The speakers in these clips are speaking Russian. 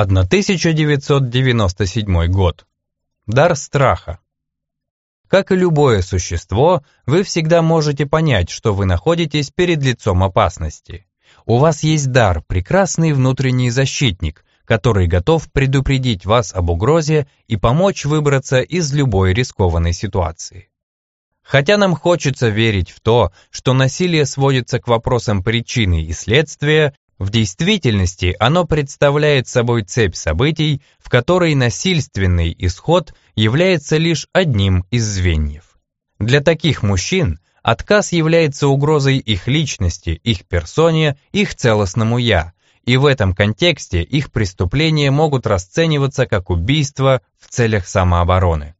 1997 год. Дар страха. Как и любое существо, вы всегда можете понять, что вы находитесь перед лицом опасности. У вас есть дар, прекрасный внутренний защитник, который готов предупредить вас об угрозе и помочь выбраться из любой рискованной ситуации. Хотя нам хочется верить в то, что насилие сводится к вопросам причины и следствия, в действительности оно представляет собой цепь событий, в которой насильственный исход является лишь одним из звеньев. Для таких мужчин отказ является угрозой их личности, их персоне, их целостному «я», и в этом контексте их преступления могут расцениваться как убийство в целях самообороны.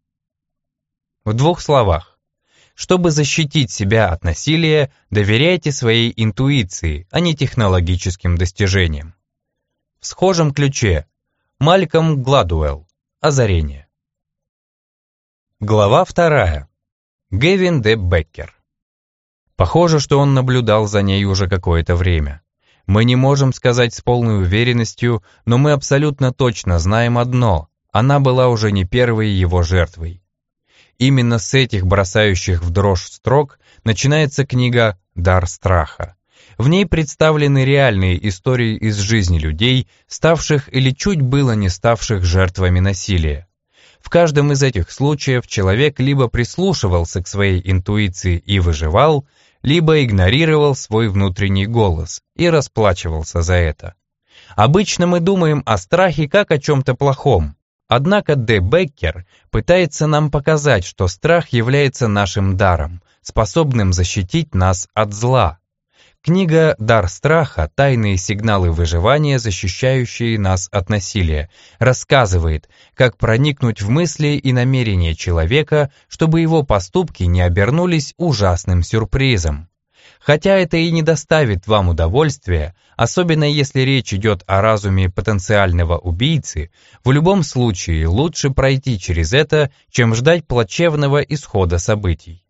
В двух словах, чтобы защитить себя от насилия, доверяйте своей интуиции, а не технологическим достижениям. В схожем ключе Мальком Гладуэлл. Озарение. Глава вторая. Гевин Д. Беккер. Похоже, что он наблюдал за ней уже какое-то время. Мы не можем сказать с полной уверенностью, но мы абсолютно точно знаем одно – она была уже не первой его жертвой. Именно с этих бросающих в дрожь строк начинается книга «Дар страха». В ней представлены реальные истории из жизни людей, ставших или чуть было не ставших жертвами насилия. В каждом из этих случаев человек либо прислушивался к своей интуиции и выживал, либо игнорировал свой внутренний голос и расплачивался за это. Обычно мы думаем о страхе как о чем-то плохом, Однако Д. Беккер пытается нам показать, что страх является нашим даром, способным защитить нас от зла. Книга «Дар страха. Тайные сигналы выживания, защищающие нас от насилия» рассказывает, как проникнуть в мысли и намерения человека, чтобы его поступки не обернулись ужасным сюрпризом. Хотя это и не доставит вам удовольствия, особенно если речь идет о разуме потенциального убийцы, в любом случае лучше пройти через это, чем ждать плачевного исхода событий.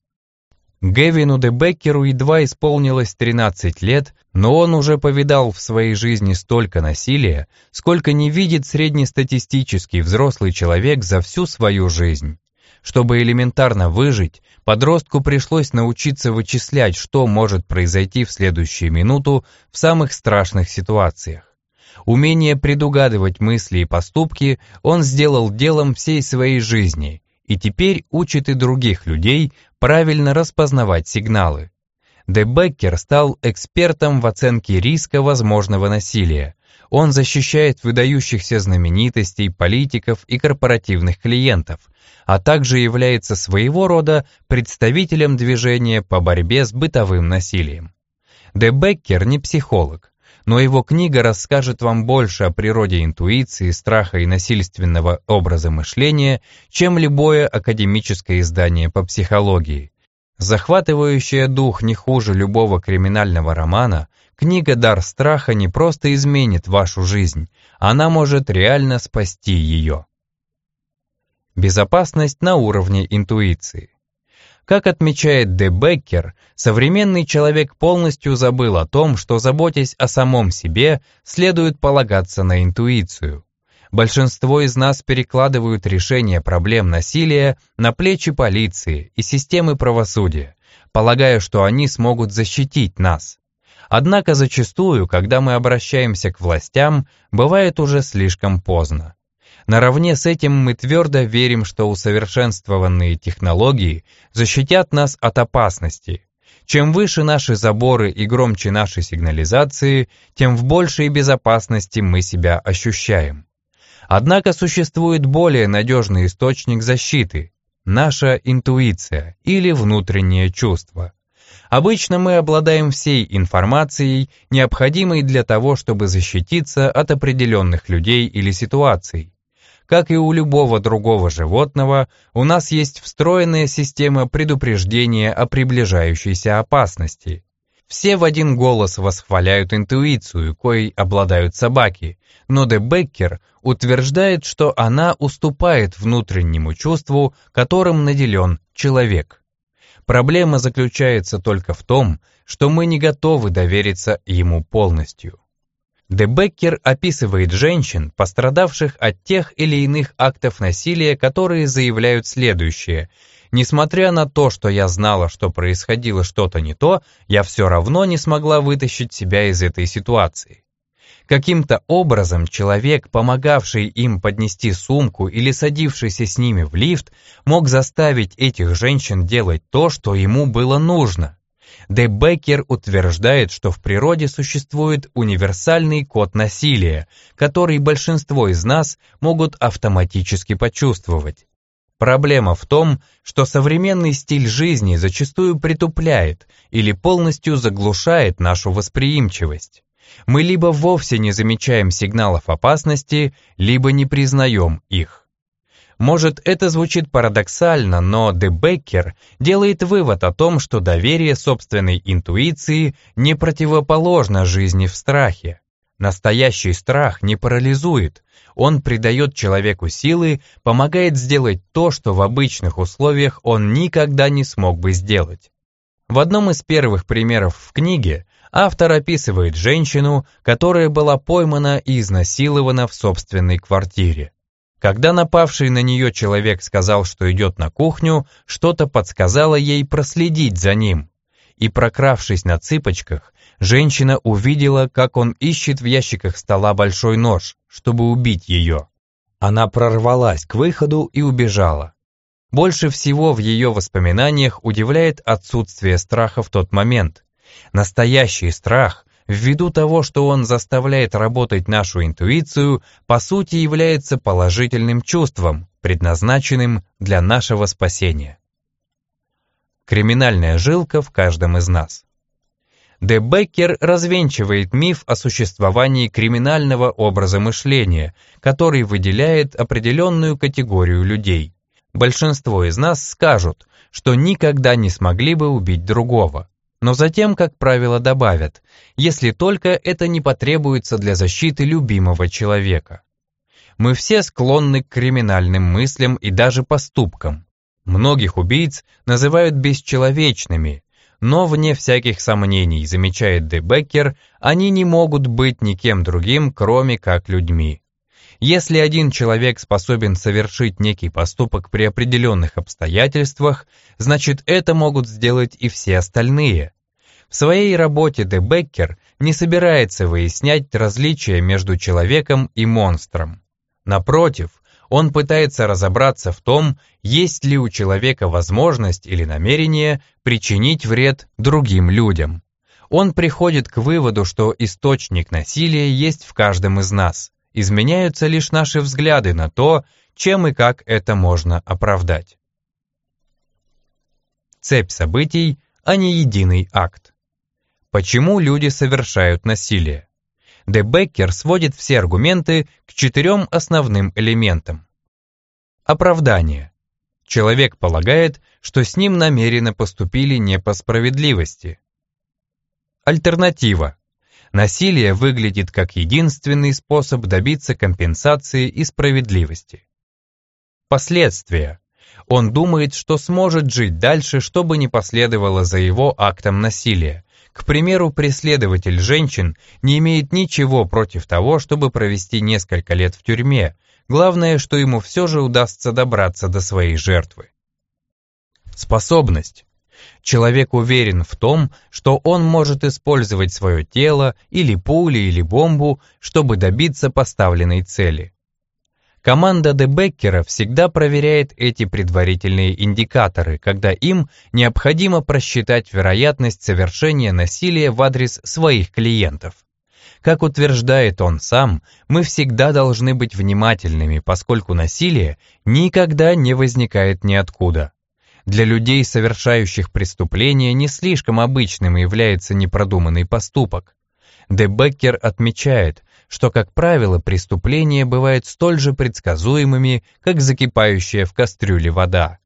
Гевину де Беккеру едва исполнилось 13 лет, но он уже повидал в своей жизни столько насилия, сколько не видит среднестатистический взрослый человек за всю свою жизнь. Чтобы элементарно выжить, подростку пришлось научиться вычислять, что может произойти в следующую минуту в самых страшных ситуациях. Умение предугадывать мысли и поступки он сделал делом всей своей жизни и теперь учит и других людей правильно распознавать сигналы. Де Беккер стал экспертом в оценке риска возможного насилия. Он защищает выдающихся знаменитостей, политиков и корпоративных клиентов, а также является своего рода представителем движения по борьбе с бытовым насилием. Де Беккер не психолог, но его книга расскажет вам больше о природе интуиции, страха и насильственного образа мышления, чем любое академическое издание по психологии. Захватывающая дух не хуже любого криминального романа, книга «Дар страха» не просто изменит вашу жизнь, она может реально спасти ее. Безопасность на уровне интуиции. Как отмечает Де Беккер, современный человек полностью забыл о том, что, заботясь о самом себе, следует полагаться на интуицию. Большинство из нас перекладывают решение проблем насилия на плечи полиции и системы правосудия, полагая, что они смогут защитить нас. Однако зачастую, когда мы обращаемся к властям, бывает уже слишком поздно. Наравне с этим мы твердо верим, что усовершенствованные технологии защитят нас от опасности. Чем выше наши заборы и громче наши сигнализации, тем в большей безопасности мы себя ощущаем. Однако существует более надежный источник защиты – наша интуиция или внутреннее чувство. Обычно мы обладаем всей информацией, необходимой для того, чтобы защититься от определенных людей или ситуаций. Как и у любого другого животного, у нас есть встроенная система предупреждения о приближающейся опасности. Все в один голос восхваляют интуицию, коей обладают собаки, но Де Беккер утверждает, что она уступает внутреннему чувству, которым наделен человек. Проблема заключается только в том, что мы не готовы довериться ему полностью. Дебеккер описывает женщин, пострадавших от тех или иных актов насилия, которые заявляют следующее. «Несмотря на то, что я знала, что происходило что-то не то, я все равно не смогла вытащить себя из этой ситуации». Каким-то образом человек, помогавший им поднести сумку или садившийся с ними в лифт, мог заставить этих женщин делать то, что ему было нужно. Де Беккер утверждает, что в природе существует универсальный код насилия, который большинство из нас могут автоматически почувствовать. Проблема в том, что современный стиль жизни зачастую притупляет или полностью заглушает нашу восприимчивость мы либо вовсе не замечаем сигналов опасности, либо не признаем их. Может, это звучит парадоксально, но Дебеккер делает вывод о том, что доверие собственной интуиции не противоположно жизни в страхе. Настоящий страх не парализует, он придает человеку силы, помогает сделать то, что в обычных условиях он никогда не смог бы сделать. В одном из первых примеров в книге автор описывает женщину, которая была поймана и изнасилована в собственной квартире. Когда напавший на нее человек сказал, что идет на кухню, что-то подсказало ей проследить за ним. И прокравшись на цыпочках, женщина увидела, как он ищет в ящиках стола большой нож, чтобы убить ее. Она прорвалась к выходу и убежала. Больше всего в ее воспоминаниях удивляет отсутствие страха в тот момент, Настоящий страх, ввиду того, что он заставляет работать нашу интуицию, по сути является положительным чувством, предназначенным для нашего спасения. Криминальная жилка в каждом из нас. Де Беккер развенчивает миф о существовании криминального образа мышления, который выделяет определенную категорию людей. Большинство из нас скажут, что никогда не смогли бы убить другого но затем, как правило, добавят, если только это не потребуется для защиты любимого человека. Мы все склонны к криминальным мыслям и даже поступкам. Многих убийц называют бесчеловечными, но вне всяких сомнений, замечает Де Беккер, они не могут быть никем другим, кроме как людьми. Если один человек способен совершить некий поступок при определенных обстоятельствах, значит это могут сделать и все остальные. В своей работе Де Беккер не собирается выяснять различия между человеком и монстром. Напротив, он пытается разобраться в том, есть ли у человека возможность или намерение причинить вред другим людям. Он приходит к выводу, что источник насилия есть в каждом из нас, изменяются лишь наши взгляды на то, чем и как это можно оправдать. Цепь событий, а не единый акт. Почему люди совершают насилие? Де Беккер сводит все аргументы к четырем основным элементам. Оправдание. Человек полагает, что с ним намеренно поступили не по справедливости. Альтернатива. Насилие выглядит как единственный способ добиться компенсации и справедливости. Последствия. Он думает, что сможет жить дальше, чтобы не последовало за его актом насилия. К примеру, преследователь женщин не имеет ничего против того, чтобы провести несколько лет в тюрьме. Главное, что ему все же удастся добраться до своей жертвы. Способность. Человек уверен в том, что он может использовать свое тело или пули или бомбу, чтобы добиться поставленной цели. Команда Дебеккера всегда проверяет эти предварительные индикаторы, когда им необходимо просчитать вероятность совершения насилия в адрес своих клиентов. Как утверждает он сам, мы всегда должны быть внимательными, поскольку насилие никогда не возникает ниоткуда. Для людей, совершающих преступления, не слишком обычным является непродуманный поступок. Дебеккер отмечает, что, как правило, преступления бывают столь же предсказуемыми, как закипающая в кастрюле вода.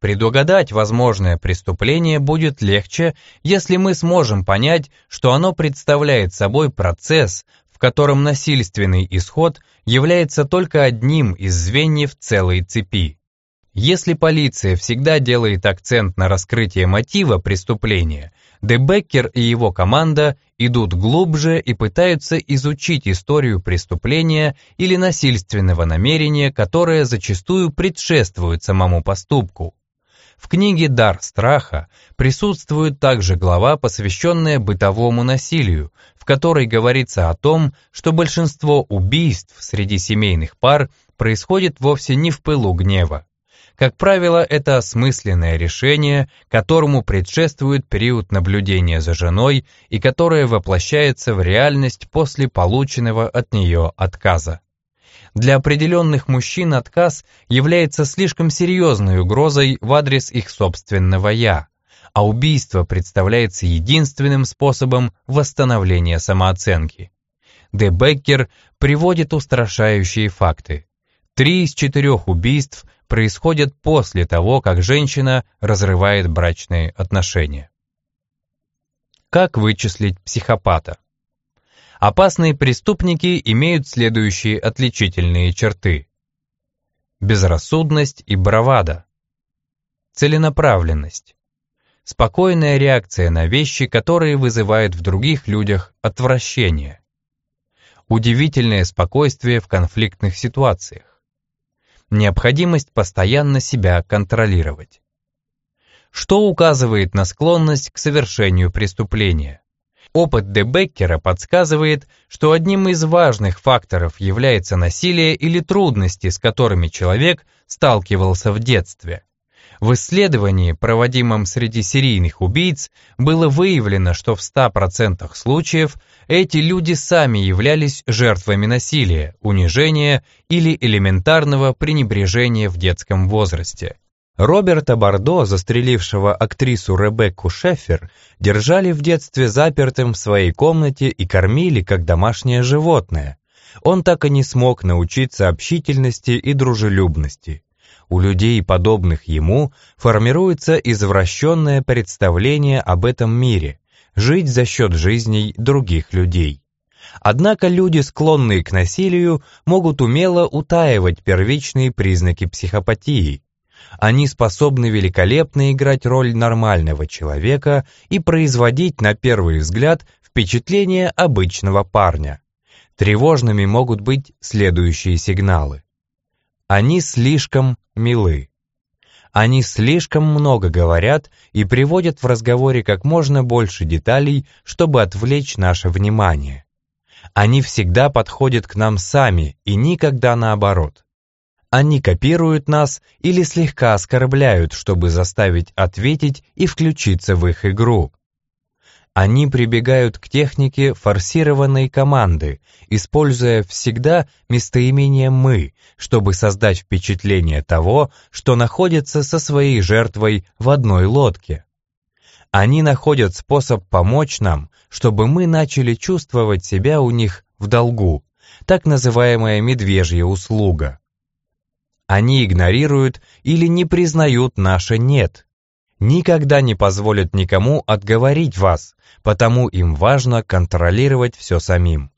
Предугадать возможное преступление будет легче, если мы сможем понять, что оно представляет собой процесс, в котором насильственный исход является только одним из звеньев целой цепи. Если полиция всегда делает акцент на раскрытие мотива преступления, Дебеккер и его команда идут глубже и пытаются изучить историю преступления или насильственного намерения, которое зачастую предшествует самому поступку. В книге «Дар страха» присутствует также глава, посвященная бытовому насилию, в которой говорится о том, что большинство убийств среди семейных пар происходит вовсе не в пылу гнева. Как правило, это осмысленное решение, которому предшествует период наблюдения за женой и которое воплощается в реальность после полученного от нее отказа. Для определенных мужчин отказ является слишком серьезной угрозой в адрес их собственного «я», а убийство представляется единственным способом восстановления самооценки. Де Беккер приводит устрашающие факты. Три из четырех убийств происходят после того, как женщина разрывает брачные отношения. Как вычислить психопата? Опасные преступники имеют следующие отличительные черты. Безрассудность и бравада. Целенаправленность. Спокойная реакция на вещи, которые вызывают в других людях отвращение. Удивительное спокойствие в конфликтных ситуациях. Необходимость постоянно себя контролировать. Что указывает на склонность к совершению преступления? Опыт Дебеккера подсказывает, что одним из важных факторов является насилие или трудности, с которыми человек сталкивался в детстве. В исследовании, проводимом среди серийных убийц, было выявлено, что в 100% случаев эти люди сами являлись жертвами насилия, унижения или элементарного пренебрежения в детском возрасте. Роберта Бордо, застрелившего актрису Ребекку Шеффер, держали в детстве запертым в своей комнате и кормили как домашнее животное. Он так и не смог научиться общительности и дружелюбности. У людей, подобных ему, формируется извращенное представление об этом мире, жить за счет жизней других людей. Однако люди, склонные к насилию, могут умело утаивать первичные признаки психопатии – они способны великолепно играть роль нормального человека и производить на первый взгляд впечатление обычного парня. Тревожными могут быть следующие сигналы. Они слишком милы. Они слишком много говорят и приводят в разговоре как можно больше деталей, чтобы отвлечь наше внимание. Они всегда подходят к нам сами и никогда наоборот. Они копируют нас или слегка оскорбляют, чтобы заставить ответить и включиться в их игру. Они прибегают к технике форсированной команды, используя всегда местоимение «мы», чтобы создать впечатление того, что находится со своей жертвой в одной лодке. Они находят способ помочь нам, чтобы мы начали чувствовать себя у них в долгу, так называемая медвежья услуга. Они игнорируют или не признают наше «нет». Никогда не позволят никому отговорить вас, потому им важно контролировать все самим.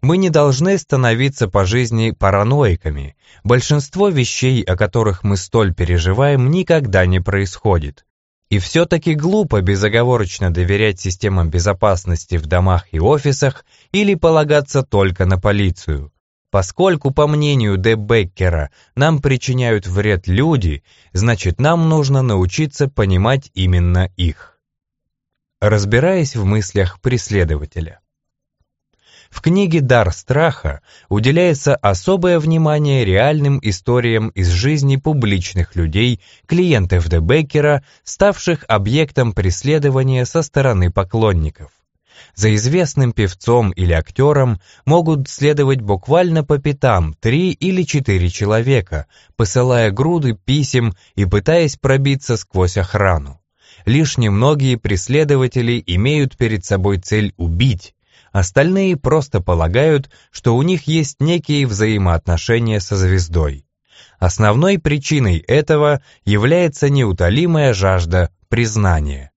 Мы не должны становиться по жизни параноиками. Большинство вещей, о которых мы столь переживаем, никогда не происходит. И все-таки глупо безоговорочно доверять системам безопасности в домах и офисах или полагаться только на полицию. Поскольку, по мнению Де Беккера, нам причиняют вред люди, значит нам нужно научиться понимать именно их. Разбираясь в мыслях преследователя. В книге «Дар страха» уделяется особое внимание реальным историям из жизни публичных людей, клиентов Де Беккера, ставших объектом преследования со стороны поклонников. За известным певцом или актером могут следовать буквально по пятам три или четыре человека, посылая груды писем и пытаясь пробиться сквозь охрану. Лишь немногие преследователи имеют перед собой цель убить, остальные просто полагают, что у них есть некие взаимоотношения со звездой. Основной причиной этого является неутолимая жажда признания.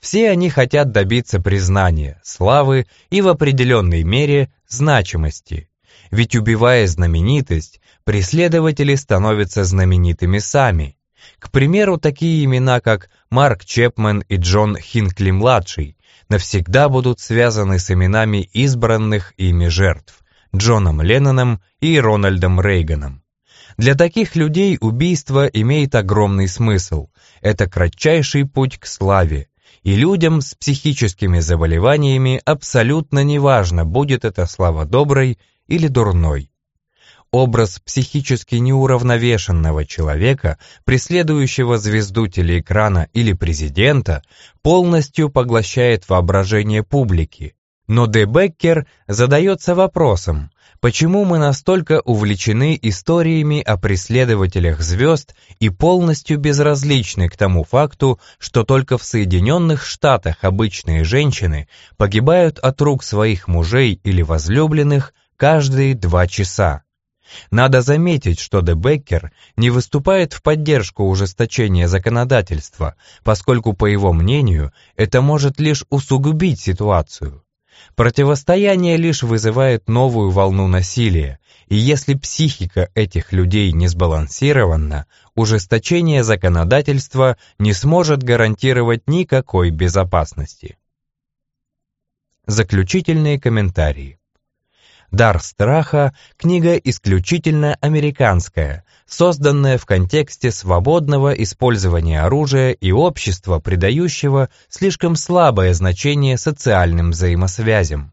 Все они хотят добиться признания, славы и в определенной мере значимости. Ведь убивая знаменитость, преследователи становятся знаменитыми сами. К примеру, такие имена, как Марк Чепмен и Джон Хинкли-младший, навсегда будут связаны с именами избранных ими жертв Джоном Ленноном и Рональдом Рейганом. Для таких людей убийство имеет огромный смысл. Это кратчайший путь к славе. И людям с психическими заболеваниями абсолютно неважно, будет эта слава доброй или дурной. Образ психически неуравновешенного человека, преследующего звезду телеэкрана или президента, полностью поглощает воображение публики. Но Де Беккер задается вопросом, почему мы настолько увлечены историями о преследователях звезд и полностью безразличны к тому факту, что только в Соединенных Штатах обычные женщины погибают от рук своих мужей или возлюбленных каждые два часа. Надо заметить, что Де Беккер не выступает в поддержку ужесточения законодательства, поскольку, по его мнению, это может лишь усугубить ситуацию. Противостояние лишь вызывает новую волну насилия, и если психика этих людей не сбалансирована, ужесточение законодательства не сможет гарантировать никакой безопасности. Заключительные комментарии. «Дар страха» — книга исключительно американская, созданная в контексте свободного использования оружия и общества, придающего слишком слабое значение социальным взаимосвязям.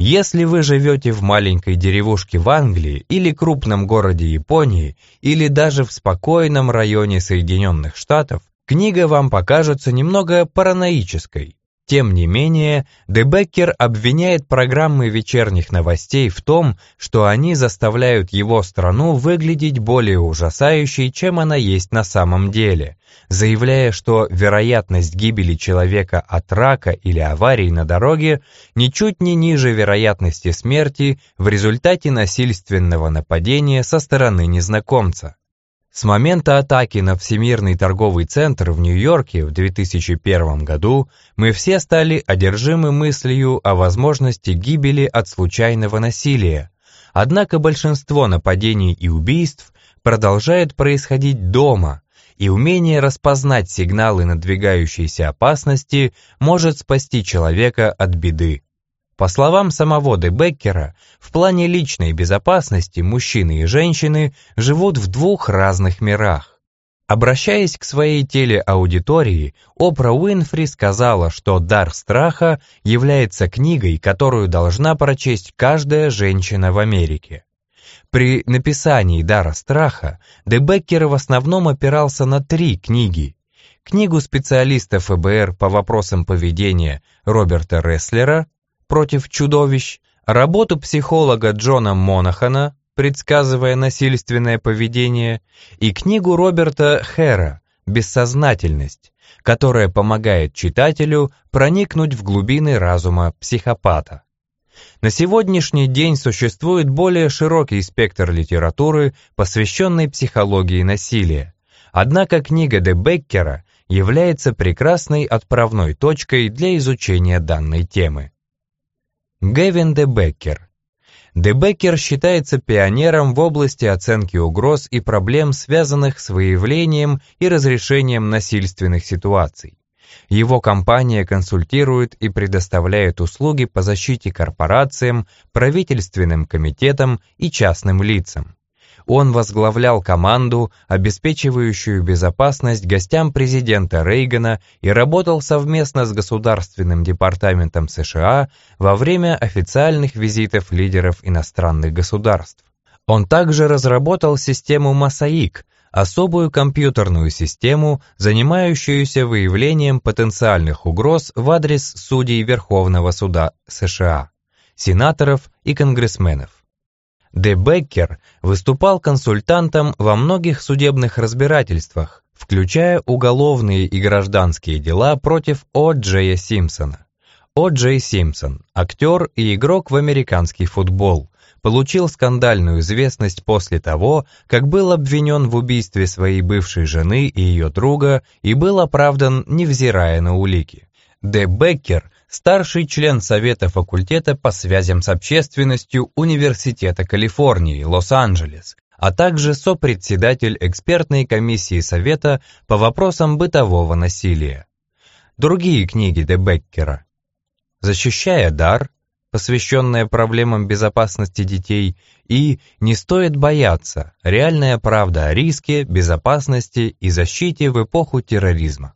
Если вы живете в маленькой деревушке в Англии или крупном городе Японии, или даже в спокойном районе Соединенных Штатов, книга вам покажется немного параноической. Тем не менее, Дебеккер обвиняет программы вечерних новостей в том, что они заставляют его страну выглядеть более ужасающей, чем она есть на самом деле, заявляя, что вероятность гибели человека от рака или аварии на дороге ничуть не ниже вероятности смерти в результате насильственного нападения со стороны незнакомца. С момента атаки на Всемирный торговый центр в Нью-Йорке в 2001 году мы все стали одержимы мыслью о возможности гибели от случайного насилия. Однако большинство нападений и убийств продолжает происходить дома, и умение распознать сигналы надвигающейся опасности может спасти человека от беды. По словам самого Де в плане личной безопасности мужчины и женщины живут в двух разных мирах. Обращаясь к своей телеаудитории, Опра Уинфри сказала, что «Дар страха» является книгой, которую должна прочесть каждая женщина в Америке. При написании «Дара страха» Де в основном опирался на три книги. Книгу специалиста ФБР по вопросам поведения Роберта Ресслера против чудовищ, работу психолога Джона Монахана, предсказывая насильственное поведение, и книгу Роберта Хэра «Бессознательность», которая помогает читателю проникнуть в глубины разума психопата. На сегодняшний день существует более широкий спектр литературы, посвященной психологии насилия. Однако книга Де Беккера является прекрасной отправной точкой для изучения данной темы. Гевин Де Беккер. Считается пионером в области оценки угроз и проблем, связанных с выявлением и разрешением насильственных ситуаций. Его компания консультирует и предоставляет услуги по защите корпорациям, правительственным комитетам и частным лицам. Он возглавлял команду, обеспечивающую безопасность гостям президента Рейгана и работал совместно с Государственным департаментом США во время официальных визитов лидеров иностранных государств. Он также разработал систему Масаик, особую компьютерную систему, занимающуюся выявлением потенциальных угроз в адрес судей Верховного суда США, сенаторов и конгрессменов. Де Беккер выступал консультантом во многих судебных разбирательствах, включая уголовные и гражданские дела против О. Джея Симпсона. О. Джей Симпсон, актер и игрок в американский футбол, получил скандальную известность после того, как был обвинен в убийстве своей бывшей жены и ее друга и был оправдан, невзирая на улики. Де Беккер старший член Совета факультета по связям с общественностью Университета Калифорнии, Лос-Анджелес, а также сопредседатель экспертной комиссии Совета по вопросам бытового насилия. Другие книги Де Беккера «Защищая дар», посвященная проблемам безопасности детей, и «Не стоит бояться. Реальная правда о риске, безопасности и защите в эпоху терроризма».